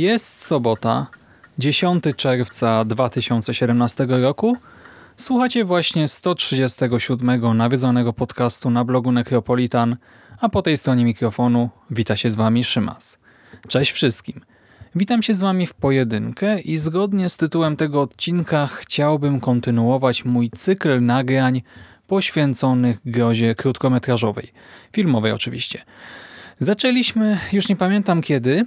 Jest sobota, 10 czerwca 2017 roku. Słuchacie właśnie 137 nawiedzonego podcastu na blogu Necropolitan, a po tej stronie mikrofonu wita się z Wami Szymas. Cześć wszystkim. Witam się z Wami w pojedynkę i zgodnie z tytułem tego odcinka chciałbym kontynuować mój cykl nagrań poświęconych grozie krótkometrażowej. Filmowej oczywiście. Zaczęliśmy, już nie pamiętam kiedy,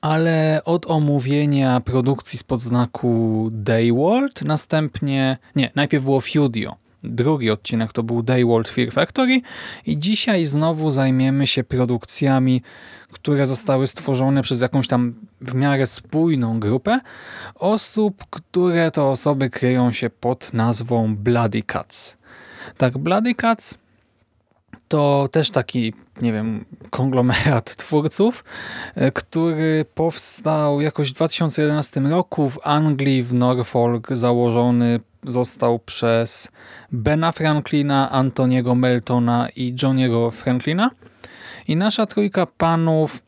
ale od omówienia produkcji spod znaku Dayworld, następnie, nie, najpierw było Fudio. Drugi odcinek to był Dayworld Fear Factory i dzisiaj znowu zajmiemy się produkcjami, które zostały stworzone przez jakąś tam w miarę spójną grupę osób, które to osoby kryją się pod nazwą Bloody Cats. Tak, Bloody Cats to też taki, nie wiem, konglomerat twórców, e, który powstał jakoś w 2011 roku w Anglii, w Norfolk, założony został przez Bena Franklina, Antoniego Meltona i Johniego Franklina. I nasza trójka panów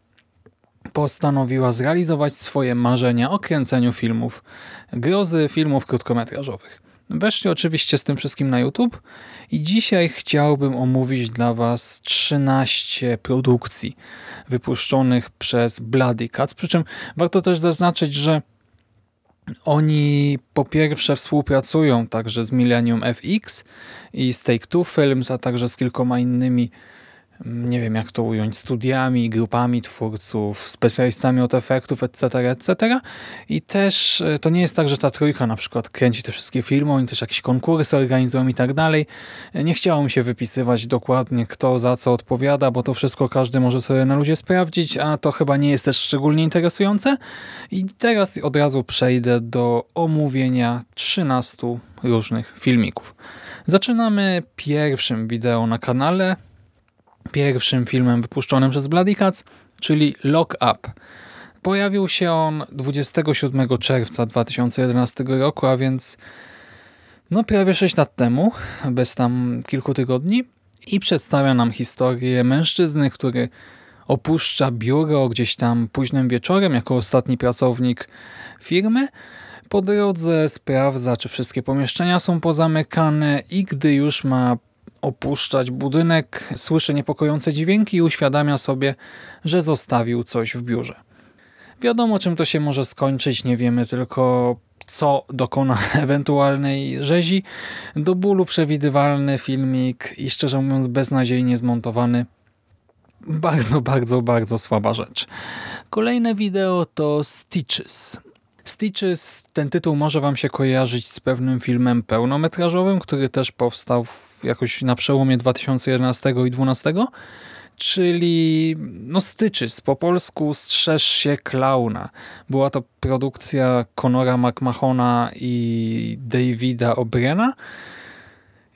postanowiła zrealizować swoje marzenia o kręceniu filmów, grozy filmów krótkometrażowych. Weszli oczywiście z tym wszystkim na YouTube i dzisiaj chciałbym omówić dla Was 13 produkcji wypuszczonych przez Bloody Cats. Przy czym warto też zaznaczyć, że oni po pierwsze współpracują także z Millennium FX i z Take-Two Films, a także z kilkoma innymi nie wiem jak to ująć, studiami, grupami twórców, specjalistami od efektów, etc., etc. I też e, to nie jest tak, że ta trójka na przykład kręci te wszystkie filmy, oni też jakieś konkursy organizują i tak dalej. E, nie chciało mi się wypisywać dokładnie kto za co odpowiada, bo to wszystko każdy może sobie na ludzie sprawdzić, a to chyba nie jest też szczególnie interesujące. I teraz od razu przejdę do omówienia 13 różnych filmików. Zaczynamy pierwszym wideo na kanale, pierwszym filmem wypuszczonym przez Bloody Cats, czyli Lock Up. Pojawił się on 27 czerwca 2011 roku, a więc no prawie 6 lat temu, bez tam kilku tygodni i przedstawia nam historię mężczyzny, który opuszcza biuro gdzieś tam późnym wieczorem jako ostatni pracownik firmy. Po drodze sprawdza, czy wszystkie pomieszczenia są pozamykane i gdy już ma opuszczać budynek, słyszy niepokojące dźwięki i uświadamia sobie, że zostawił coś w biurze. Wiadomo, czym to się może skończyć, nie wiemy tylko co dokona ewentualnej rzezi. Do bólu przewidywalny filmik i szczerze mówiąc beznadziejnie zmontowany. Bardzo, bardzo, bardzo słaba rzecz. Kolejne wideo to Stitches. Stitches, ten tytuł może wam się kojarzyć z pewnym filmem pełnometrażowym, który też powstał jakoś na przełomie 2011 i 2012, czyli no Stitches, po polsku Strzeż się klauna. Była to produkcja Conora McMahona i Davida O'Briena.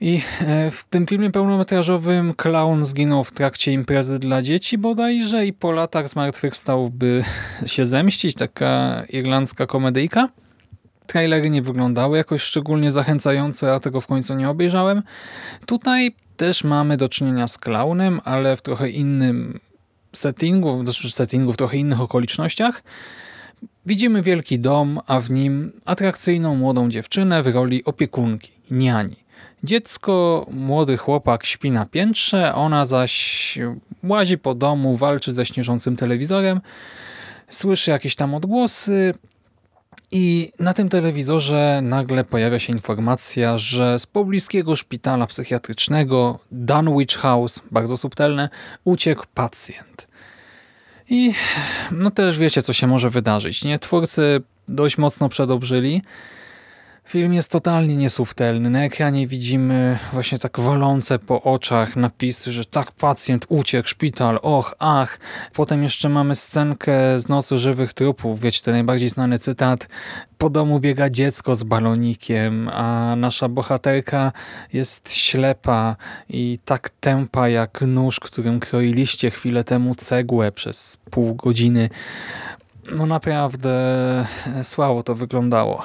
I e, w tym filmie pełnometrażowym clown zginął w trakcie imprezy dla dzieci bodajże i po latach zmartwychwstał, by się zemścić. Taka irlandzka komedyjka. Trailery nie wyglądały jakoś szczególnie zachęcająco, a tego w końcu nie obejrzałem. Tutaj też mamy do czynienia z clownem, ale w trochę innym settingu, znaczy settingu w trochę innych okolicznościach. Widzimy wielki dom, a w nim atrakcyjną młodą dziewczynę w roli opiekunki, niani. Dziecko, młody chłopak śpi na piętrze, ona zaś łazi po domu, walczy ze śnieżącym telewizorem słyszy jakieś tam odgłosy i na tym telewizorze nagle pojawia się informacja, że z pobliskiego szpitala psychiatrycznego Dunwich House, bardzo subtelne, uciekł pacjent. I no też wiecie, co się może wydarzyć. Nie? Twórcy dość mocno przedobrzyli. Film jest totalnie niesubtelny. Na ekranie widzimy właśnie tak walące po oczach napisy, że tak pacjent uciekł, szpital, och, ach. Potem jeszcze mamy scenkę z Nocy Żywych Trupów, wiecie, ten najbardziej znany cytat. Po domu biega dziecko z balonikiem, a nasza bohaterka jest ślepa i tak tępa jak nóż, którym kroiliście chwilę temu cegłę przez pół godziny. No naprawdę słabo to wyglądało.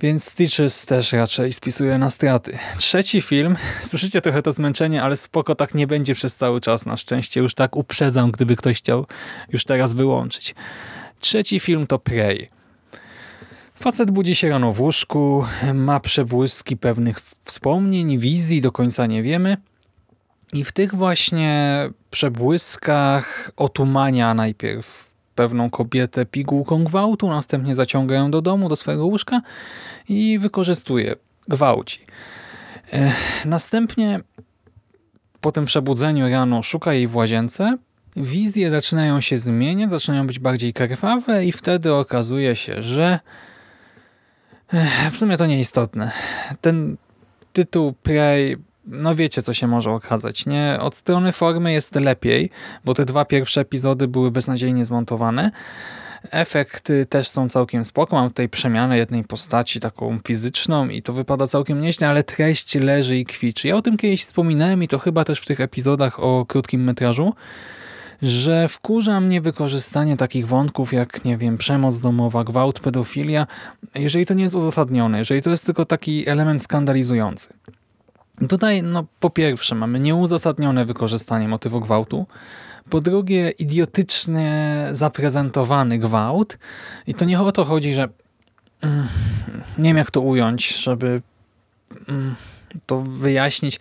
Więc Stitches też raczej spisuje na straty. Trzeci film, słyszycie trochę to zmęczenie, ale spoko tak nie będzie przez cały czas na szczęście. Już tak uprzedzam, gdyby ktoś chciał już teraz wyłączyć. Trzeci film to Prey. Facet budzi się rano w łóżku, ma przebłyski pewnych wspomnień, wizji, do końca nie wiemy. I w tych właśnie przebłyskach otumania najpierw pewną kobietę pigułką gwałtu, następnie zaciąga ją do domu, do swojego łóżka i wykorzystuje, gwałci. Następnie po tym przebudzeniu rano szuka jej w łazience, wizje zaczynają się zmieniać, zaczynają być bardziej krwawe i wtedy okazuje się, że w sumie to nieistotne. Ten tytuł Prey no wiecie, co się może okazać. Nie? Od strony formy jest lepiej, bo te dwa pierwsze epizody były beznadziejnie zmontowane. Efekty też są całkiem spoko. Mam tutaj przemianę jednej postaci, taką fizyczną i to wypada całkiem nieźle, ale treść leży i kwiczy. Ja o tym kiedyś wspominałem i to chyba też w tych epizodach o krótkim metrażu, że wkurza mnie wykorzystanie takich wątków jak, nie wiem, przemoc domowa, gwałt, pedofilia, jeżeli to nie jest uzasadnione, jeżeli to jest tylko taki element skandalizujący. Tutaj, no, po pierwsze, mamy nieuzasadnione wykorzystanie motywu gwałtu. Po drugie, idiotycznie zaprezentowany gwałt. I to nie o to chodzi, że mm, nie wiem jak to ująć, żeby mm, to wyjaśnić.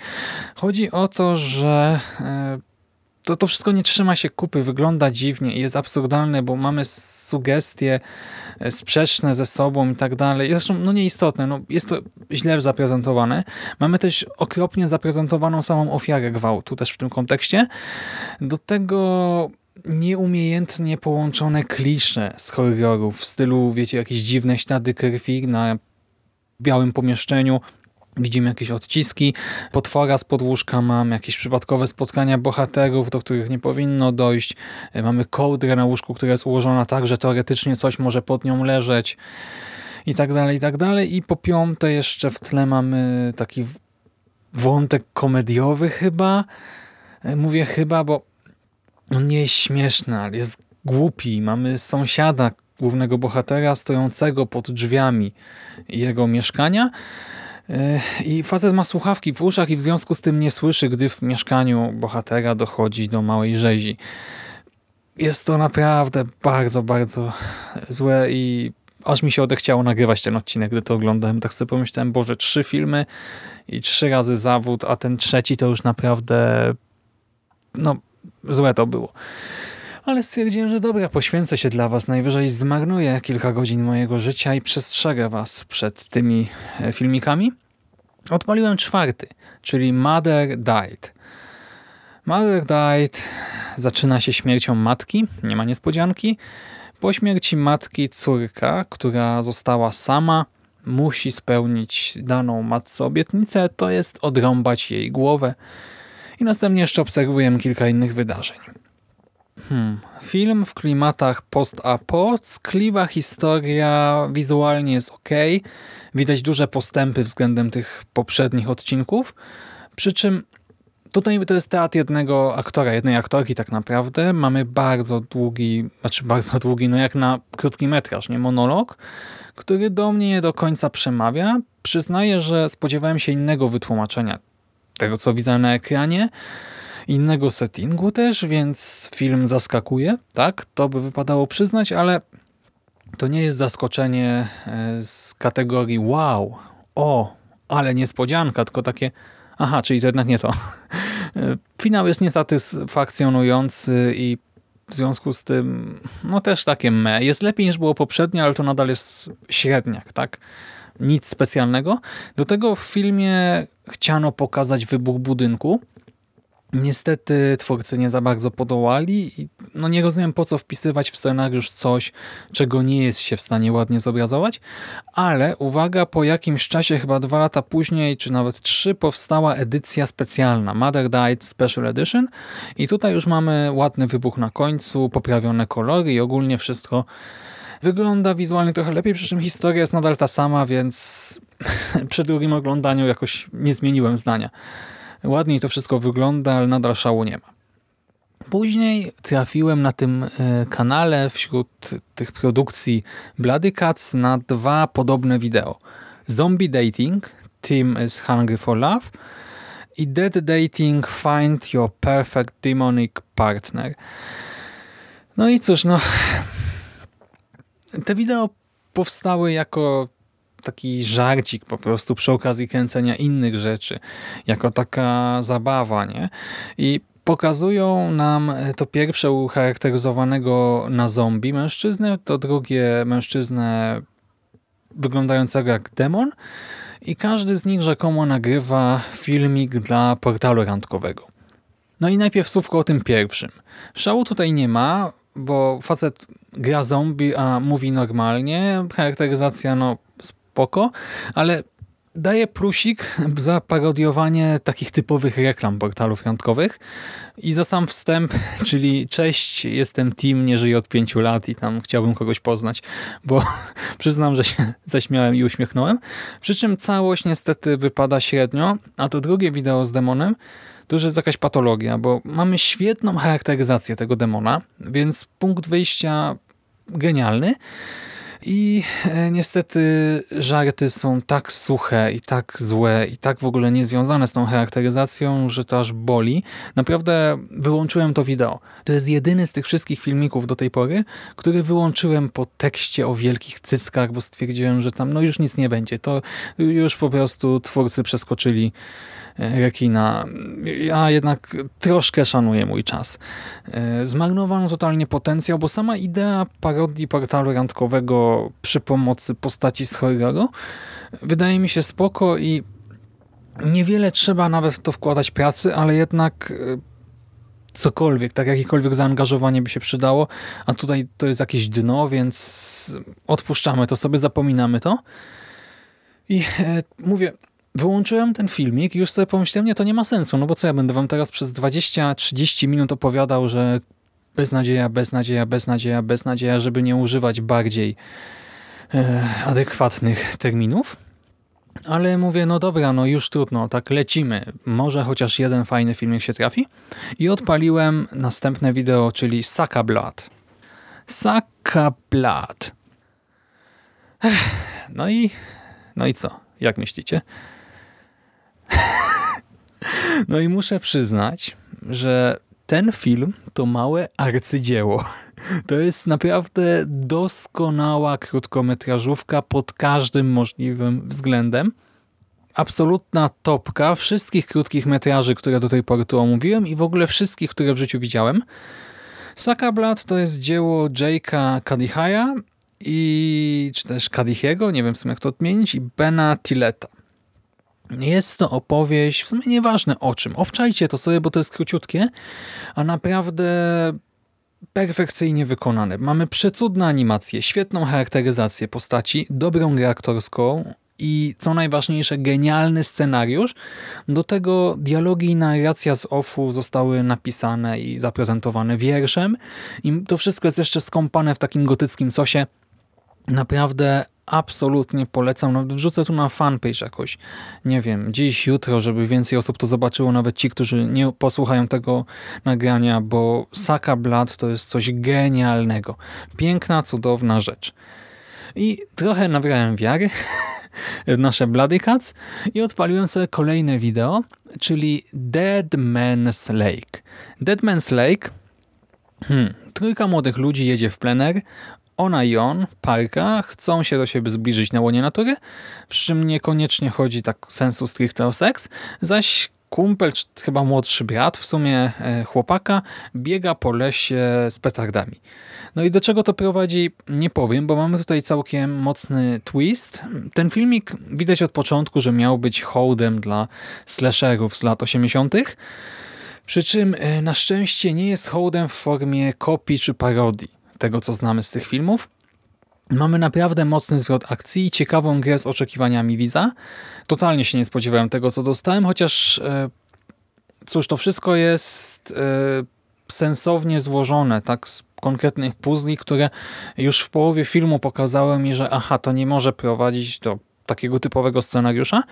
Chodzi o to, że e, to, to wszystko nie trzyma się kupy, wygląda dziwnie i jest absurdalne, bo mamy sugestie e, sprzeczne ze sobą i tak dalej. Zresztą no nieistotne, no, jest to źle zaprezentowane. Mamy też okropnie zaprezentowaną samą ofiarę gwałtu też w tym kontekście. Do tego nieumiejętnie połączone klisze z horrorów w stylu, wiecie, jakieś dziwne ślady krwi na białym pomieszczeniu, Widzimy jakieś odciski potwora z podłóżka, mam jakieś przypadkowe spotkania bohaterów, do których nie powinno dojść. E, mamy kołdrę na łóżku, która jest ułożona tak, że teoretycznie coś może pod nią leżeć i tak dalej, i tak dalej. I po piąte jeszcze w tle mamy taki wątek komediowy chyba. E, mówię chyba, bo on nie jest śmieszny, ale jest głupi. Mamy sąsiada głównego bohatera stojącego pod drzwiami jego mieszkania, i facet ma słuchawki w uszach i w związku z tym nie słyszy, gdy w mieszkaniu bohatera dochodzi do małej rzezi. Jest to naprawdę bardzo, bardzo złe i aż mi się odechciało nagrywać ten odcinek, gdy to oglądałem. Tak sobie pomyślałem, Boże, trzy filmy i trzy razy zawód, a ten trzeci to już naprawdę no, złe to było ale stwierdziłem, że dobra, poświęcę się dla was, najwyżej zmarnuję kilka godzin mojego życia i przestrzegę was przed tymi e, filmikami. Odpaliłem czwarty, czyli Mother Died. Mother Died zaczyna się śmiercią matki, nie ma niespodzianki. Po śmierci matki córka, która została sama, musi spełnić daną matce obietnicę, to jest odrąbać jej głowę. I następnie jeszcze obserwujemy kilka innych wydarzeń. Hmm. Film w klimatach post-apo, ckliwa historia, wizualnie jest ok. Widać duże postępy względem tych poprzednich odcinków. Przy czym tutaj to jest teatr jednego aktora, jednej aktorki tak naprawdę. Mamy bardzo długi, znaczy bardzo długi, no jak na krótki metraż, nie monolog, który do mnie nie do końca przemawia. Przyznaję, że spodziewałem się innego wytłumaczenia tego, co widzę na ekranie innego settingu też, więc film zaskakuje, tak? To by wypadało przyznać, ale to nie jest zaskoczenie e, z kategorii wow, o, ale niespodzianka, tylko takie aha, czyli to jednak nie to. E, finał jest niesatysfakcjonujący i w związku z tym, no też takie me. Jest lepiej niż było poprzednio, ale to nadal jest średniak, tak? Nic specjalnego. Do tego w filmie chciano pokazać wybuch budynku, Niestety twórcy nie za bardzo podołali i no nie rozumiem po co wpisywać w scenariusz coś, czego nie jest się w stanie ładnie zobrazować, ale uwaga, po jakimś czasie, chyba dwa lata później, czy nawet trzy, powstała edycja specjalna, Mother Died Special Edition i tutaj już mamy ładny wybuch na końcu, poprawione kolory i ogólnie wszystko wygląda wizualnie trochę lepiej, przy czym historia jest nadal ta sama, więc przy drugim oglądaniu jakoś nie zmieniłem zdania. Ładniej to wszystko wygląda, ale nadal szału nie ma. Później trafiłem na tym e, kanale wśród tych produkcji Bloody Cats na dwa podobne wideo. Zombie Dating, Team is Hungry for Love i Dead Dating, Find Your Perfect Demonic Partner. No i cóż, no... Te wideo powstały jako taki żarcik po prostu przy okazji kręcenia innych rzeczy, jako taka zabawa, nie? I pokazują nam to pierwsze ucharakteryzowanego na zombie mężczyznę, to drugie mężczyznę wyglądającego jak demon i każdy z nich rzekomo nagrywa filmik dla portalu randkowego. No i najpierw słówko o tym pierwszym. Szału tutaj nie ma, bo facet gra zombie, a mówi normalnie. Charakteryzacja no spoko, ale daje plusik za parodiowanie takich typowych reklam portalów randkowych i za sam wstęp, czyli cześć, jestem Tim, nie żyję od pięciu lat i tam chciałbym kogoś poznać, bo przyznam, że się zaśmiałem i uśmiechnąłem. Przy czym całość niestety wypada średnio, a to drugie wideo z demonem to już jest jakaś patologia, bo mamy świetną charakteryzację tego demona, więc punkt wyjścia genialny, i e, niestety żarty są tak suche i tak złe i tak w ogóle niezwiązane z tą charakteryzacją, że to aż boli. Naprawdę wyłączyłem to wideo. To jest jedyny z tych wszystkich filmików do tej pory, który wyłączyłem po tekście o wielkich cyckach, bo stwierdziłem, że tam no już nic nie będzie. To już po prostu twórcy przeskoczyli rekina. Ja jednak troszkę szanuję mój czas. E, zmarnowano totalnie potencjał, bo sama idea parodii portalu randkowego przy pomocy postaci z horroru wydaje mi się spoko i niewiele trzeba nawet w to wkładać pracy, ale jednak e, cokolwiek, tak jakiekolwiek zaangażowanie by się przydało, a tutaj to jest jakieś dno, więc odpuszczamy to sobie, zapominamy to. I e, mówię, wyłączyłem ten filmik i już sobie pomyślałem, nie, to nie ma sensu, no bo co ja będę wam teraz przez 20-30 minut opowiadał, że beznadzieja, beznadzieja, beznadzieja, beznadzieja, żeby nie używać bardziej e, adekwatnych terminów. Ale mówię, no dobra, no już trudno, tak lecimy. Może chociaż jeden fajny filmik się trafi. I odpaliłem następne wideo, czyli Saka Blood. Saka Blood. No i, no i co? Jak myślicie? No i muszę przyznać, że ten film to małe arcydzieło. To jest naprawdę doskonała krótkometrażówka pod każdym możliwym względem. Absolutna topka wszystkich krótkich metraży, które do tej pory tu omówiłem i w ogóle wszystkich, które w życiu widziałem. Saka Blood to jest dzieło Jake'a Kadihaya i czy też Kadihiego, nie wiem w sumie jak to odmienić, i Bena Tilleta. Jest to opowieść, w sumie nieważne o czym. Obczajcie to sobie, bo to jest króciutkie, a naprawdę perfekcyjnie wykonane. Mamy przecudne animacje, świetną charakteryzację postaci, dobrą grę aktorską i co najważniejsze, genialny scenariusz. Do tego dialogi i narracja z offu zostały napisane i zaprezentowane wierszem. I to wszystko jest jeszcze skąpane w takim gotyckim sosie. Naprawdę absolutnie polecam. Nawet wrzucę tu na fanpage jakoś, nie wiem, dziś, jutro, żeby więcej osób to zobaczyło, nawet ci, którzy nie posłuchają tego nagrania, bo Saka Blood to jest coś genialnego. Piękna, cudowna rzecz. I trochę nabrałem wiary w nasze Bloody Cats i odpaliłem sobie kolejne wideo, czyli Dead Man's Lake. Dead Man's Lake Hmm. Trójka młodych ludzi jedzie w plener, ona i on, parka, chcą się do siebie zbliżyć na łonie natury, przy czym niekoniecznie chodzi tak sensu stricte o seks, zaś kumpel, czy chyba młodszy brat w sumie e, chłopaka, biega po lesie z petardami. No i do czego to prowadzi, nie powiem, bo mamy tutaj całkiem mocny twist. Ten filmik widać od początku, że miał być hołdem dla slasherów z lat 80., przy czym e, na szczęście nie jest hołdem w formie kopii czy parodii tego, co znamy z tych filmów. Mamy naprawdę mocny zwrot akcji i ciekawą grę z oczekiwaniami widza. Totalnie się nie spodziewałem tego, co dostałem, chociaż e, cóż, to wszystko jest e, sensownie złożone, tak, z konkretnych puzli, które już w połowie filmu pokazały mi, że aha, to nie może prowadzić do takiego typowego scenariusza.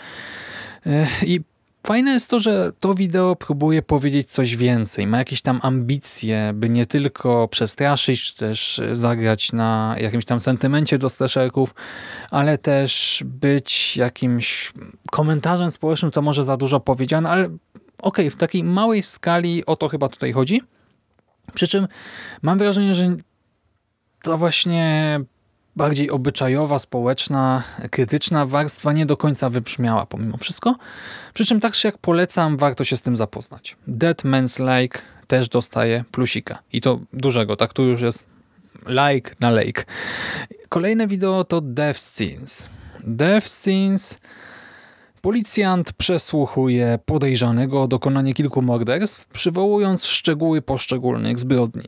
I Fajne jest to, że to wideo próbuje powiedzieć coś więcej. Ma jakieś tam ambicje, by nie tylko przestraszyć, czy też zagrać na jakimś tam sentymencie do slasherków, ale też być jakimś komentarzem społecznym, to może za dużo powiedziane, ale okej, okay, w takiej małej skali o to chyba tutaj chodzi. Przy czym mam wrażenie, że to właśnie bardziej obyczajowa, społeczna, krytyczna warstwa nie do końca wybrzmiała pomimo wszystko. Przy czym tak czy jak polecam, warto się z tym zapoznać. Dead Man's Like też dostaje plusika. I to dużego, tak tu już jest like na like. Kolejne wideo to Death Scenes. Death Scenes Policjant przesłuchuje podejrzanego o dokonanie kilku morderstw, przywołując szczegóły poszczególnych zbrodni.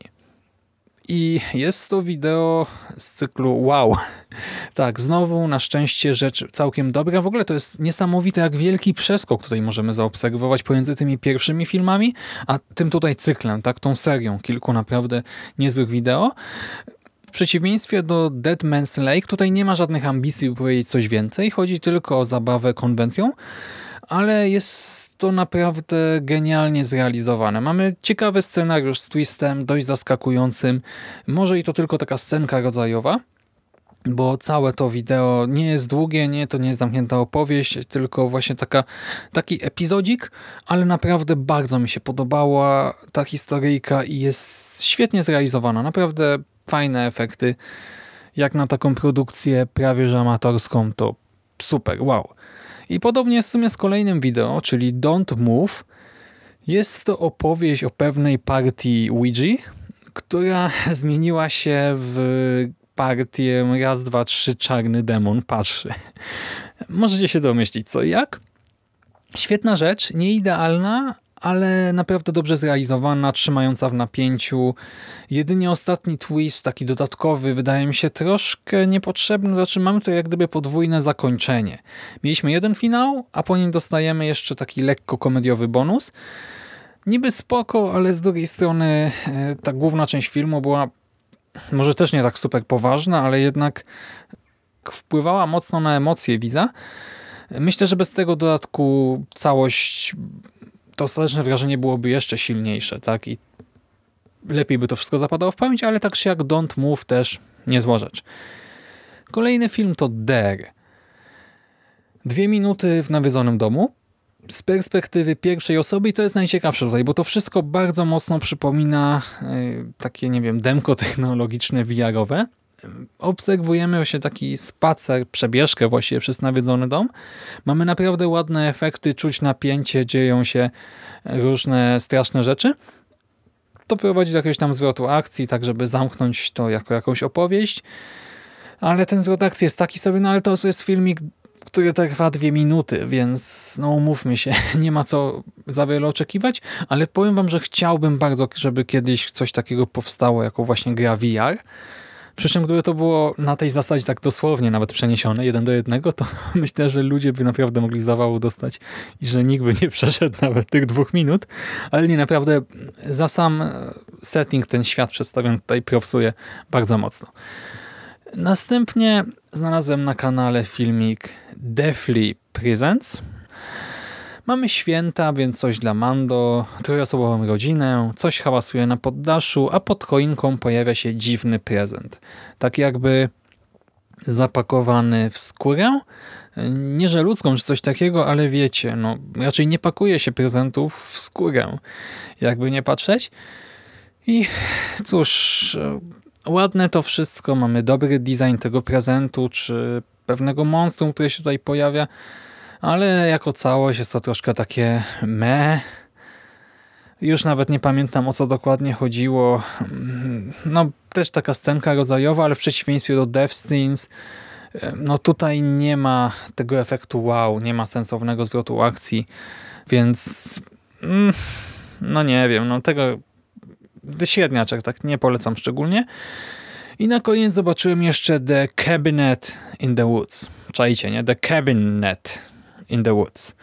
I jest to wideo z cyklu wow. Tak, znowu na szczęście rzecz całkiem dobra. W ogóle to jest niesamowite, jak wielki przeskok tutaj możemy zaobserwować pomiędzy tymi pierwszymi filmami, a tym tutaj cyklem, tak, tą serią kilku naprawdę niezłych wideo. W przeciwieństwie do Dead Man's Lake tutaj nie ma żadnych ambicji, by powiedzieć coś więcej. Chodzi tylko o zabawę konwencją, ale jest to naprawdę genialnie zrealizowane. Mamy ciekawy scenariusz z twistem, dość zaskakującym. Może i to tylko taka scenka rodzajowa, bo całe to wideo nie jest długie, nie, to nie jest zamknięta opowieść, tylko właśnie taka, taki epizodzik, ale naprawdę bardzo mi się podobała ta historyjka i jest świetnie zrealizowana. Naprawdę fajne efekty. Jak na taką produkcję prawie że amatorską, to super, wow. I podobnie w sumie z kolejnym wideo, czyli Don't Move. Jest to opowieść o pewnej partii Ouija, która zmieniła się w partię raz, dwa, trzy, czarny demon patrzy. Możecie się domyślić co i jak. Świetna rzecz, nie idealna, ale naprawdę dobrze zrealizowana, trzymająca w napięciu. Jedynie ostatni twist, taki dodatkowy, wydaje mi się troszkę niepotrzebny, znaczy mamy tu jak gdyby podwójne zakończenie. Mieliśmy jeden finał, a po nim dostajemy jeszcze taki lekko komediowy bonus. Niby spoko, ale z drugiej strony e, ta główna część filmu była może też nie tak super poważna, ale jednak wpływała mocno na emocje widza. Myślę, że bez tego dodatku całość to ostateczne wrażenie byłoby jeszcze silniejsze, tak? I lepiej by to wszystko zapadało w pamięć, ale tak się jak Don't Move też niezła rzecz. Kolejny film to Dare. Dwie minuty w nawiedzonym domu z perspektywy pierwszej osoby i to jest najciekawsze tutaj, bo to wszystko bardzo mocno przypomina yy, takie, nie wiem, demko technologiczne VR-owe obserwujemy właśnie taki spacer, przebieżkę właściwie przez nawiedzony dom. Mamy naprawdę ładne efekty, czuć napięcie, dzieją się różne straszne rzeczy. To prowadzi do jakiegoś tam zwrotu akcji, tak żeby zamknąć to jako jakąś opowieść. Ale ten zwrot akcji jest taki sobie, no ale to jest filmik, który trwa dwie minuty, więc no umówmy się, nie ma co za wiele oczekiwać, ale powiem wam, że chciałbym bardzo, żeby kiedyś coś takiego powstało jako właśnie gra VR, przy czym gdyby to było na tej zasadzie tak dosłownie nawet przeniesione, jeden do jednego, to myślę, że ludzie by naprawdę mogli zawału dostać i że nikt by nie przeszedł nawet tych dwóch minut, ale nie naprawdę za sam setting ten świat przedstawiony tutaj propsuje bardzo mocno. Następnie znalazłem na kanale filmik Deathly Presents, Mamy święta, więc coś dla Mando, trojosobową rodzinę, coś hałasuje na poddaszu, a pod choinką pojawia się dziwny prezent. Tak jakby zapakowany w skórę. Nie, że ludzką czy coś takiego, ale wiecie, no raczej nie pakuje się prezentów w skórę, jakby nie patrzeć. I cóż, ładne to wszystko, mamy dobry design tego prezentu, czy pewnego monstrum, które się tutaj pojawia, ale jako całość jest to troszkę takie me. Już nawet nie pamiętam o co dokładnie chodziło. No też taka scenka rodzajowa, ale w przeciwieństwie do Death Scenes no tutaj nie ma tego efektu wow, nie ma sensownego zwrotu akcji, więc mm, no nie wiem, no tego średniaczek, tak nie polecam szczególnie. I na koniec zobaczyłem jeszcze The Cabinet in the Woods. Czajcie, nie? The Cabinet in the Woods.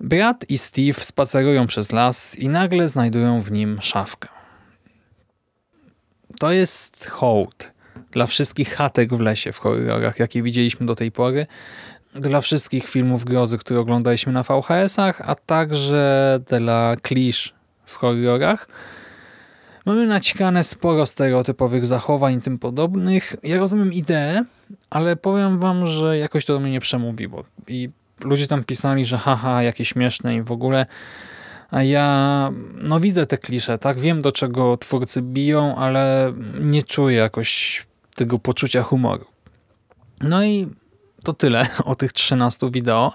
Brat i Steve spacerują przez las i nagle znajdują w nim szafkę. To jest hołd dla wszystkich chatek w lesie w horrorach, jakie widzieliśmy do tej pory, dla wszystkich filmów grozy, które oglądaliśmy na VHS-ach, a także dla klisz w horrorach. Mamy naćkane sporo stereotypowych zachowań i tym podobnych. Ja rozumiem ideę, ale powiem wam, że jakoś to do mnie nie przemówiło. I ludzie tam pisali, że haha, jakie śmieszne i w ogóle. A ja no widzę te klisze, tak? Wiem do czego twórcy biją, ale nie czuję jakoś tego poczucia humoru. No i to tyle o tych 13 wideo.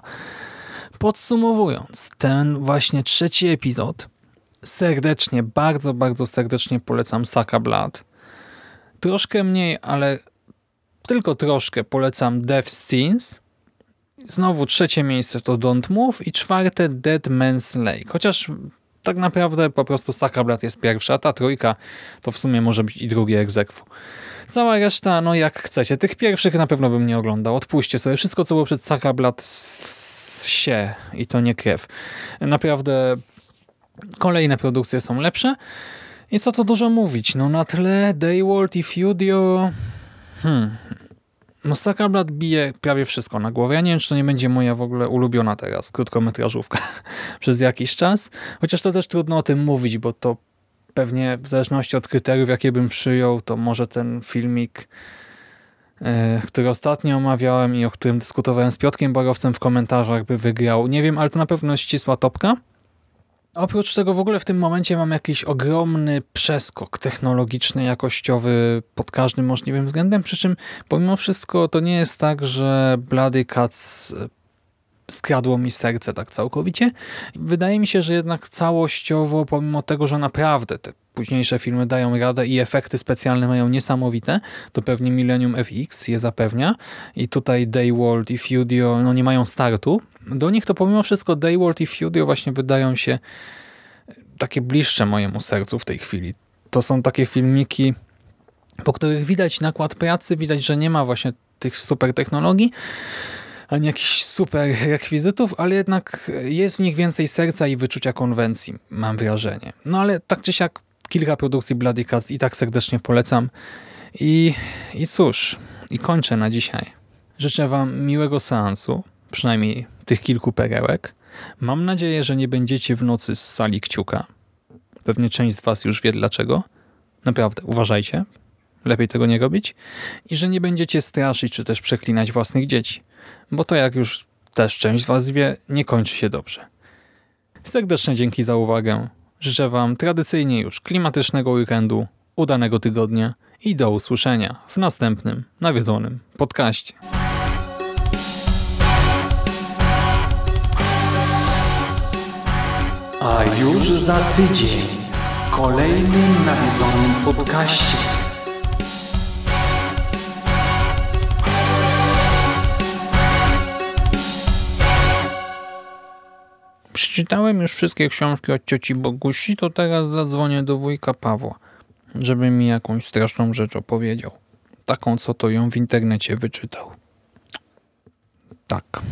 Podsumowując, ten właśnie trzeci epizod serdecznie, bardzo, bardzo serdecznie polecam Saka Blood. Troszkę mniej, ale tylko troszkę polecam Death Scenes. Znowu trzecie miejsce to Don't Move i czwarte Dead Man's Lake. Chociaż tak naprawdę po prostu Saka Blood jest pierwsza, a ta trójka to w sumie może być i drugie egzekwo. Cała reszta, no jak chcecie. Tych pierwszych na pewno bym nie oglądał. Odpuśćcie sobie. Wszystko, co było przed Saka Blood się i to nie krew. Naprawdę Kolejne produkcje są lepsze. I co to dużo mówić, no na tle Dayworld i Fudio... Hmm. No Sackerblad bije prawie wszystko na głowę. Ja nie wiem, czy to nie będzie moja w ogóle ulubiona teraz krótkometrażówka przez jakiś czas. Chociaż to też trudno o tym mówić, bo to pewnie w zależności od kryteriów, jakie bym przyjął, to może ten filmik, e, który ostatnio omawiałem i o którym dyskutowałem z Piotkiem Borowcem w komentarzach, by wygrał. Nie wiem, ale to na pewno ścisła topka. Oprócz tego w ogóle w tym momencie mam jakiś ogromny przeskok technologiczny, jakościowy pod każdym możliwym względem, przy czym pomimo wszystko to nie jest tak, że Bloody Cats skradło mi serce tak całkowicie. Wydaje mi się, że jednak całościowo, pomimo tego, że naprawdę te późniejsze filmy dają radę i efekty specjalne mają niesamowite, to pewnie Millennium FX je zapewnia i tutaj Dayworld i Fudio no nie mają startu. Do nich to pomimo wszystko Dayworld i Fudio właśnie wydają się takie bliższe mojemu sercu w tej chwili. To są takie filmiki, po których widać nakład pracy, widać, że nie ma właśnie tych super technologii, ani jakichś super rekwizytów, ale jednak jest w nich więcej serca i wyczucia konwencji, mam wrażenie. No ale tak czy siak kilka produkcji Bloody Cats i tak serdecznie polecam. I, I cóż, i kończę na dzisiaj. Życzę Wam miłego seansu, przynajmniej tych kilku perełek. Mam nadzieję, że nie będziecie w nocy z sali kciuka. Pewnie część z Was już wie dlaczego. Naprawdę, uważajcie. Lepiej tego nie robić. I że nie będziecie straszyć czy też przeklinać własnych dzieci. Bo to jak już też część z Was wie, nie kończy się dobrze. Serdecznie dzięki za uwagę. Życzę Wam tradycyjnie już klimatycznego weekendu, udanego tygodnia i do usłyszenia w następnym nawiedzonym podcaście. A już za tydzień w kolejnym nawiedzonym podcaście. Przeczytałem już wszystkie książki od cioci Bogusi, to teraz zadzwonię do wujka Pawła, żeby mi jakąś straszną rzecz opowiedział. Taką, co to ją w internecie wyczytał. Tak.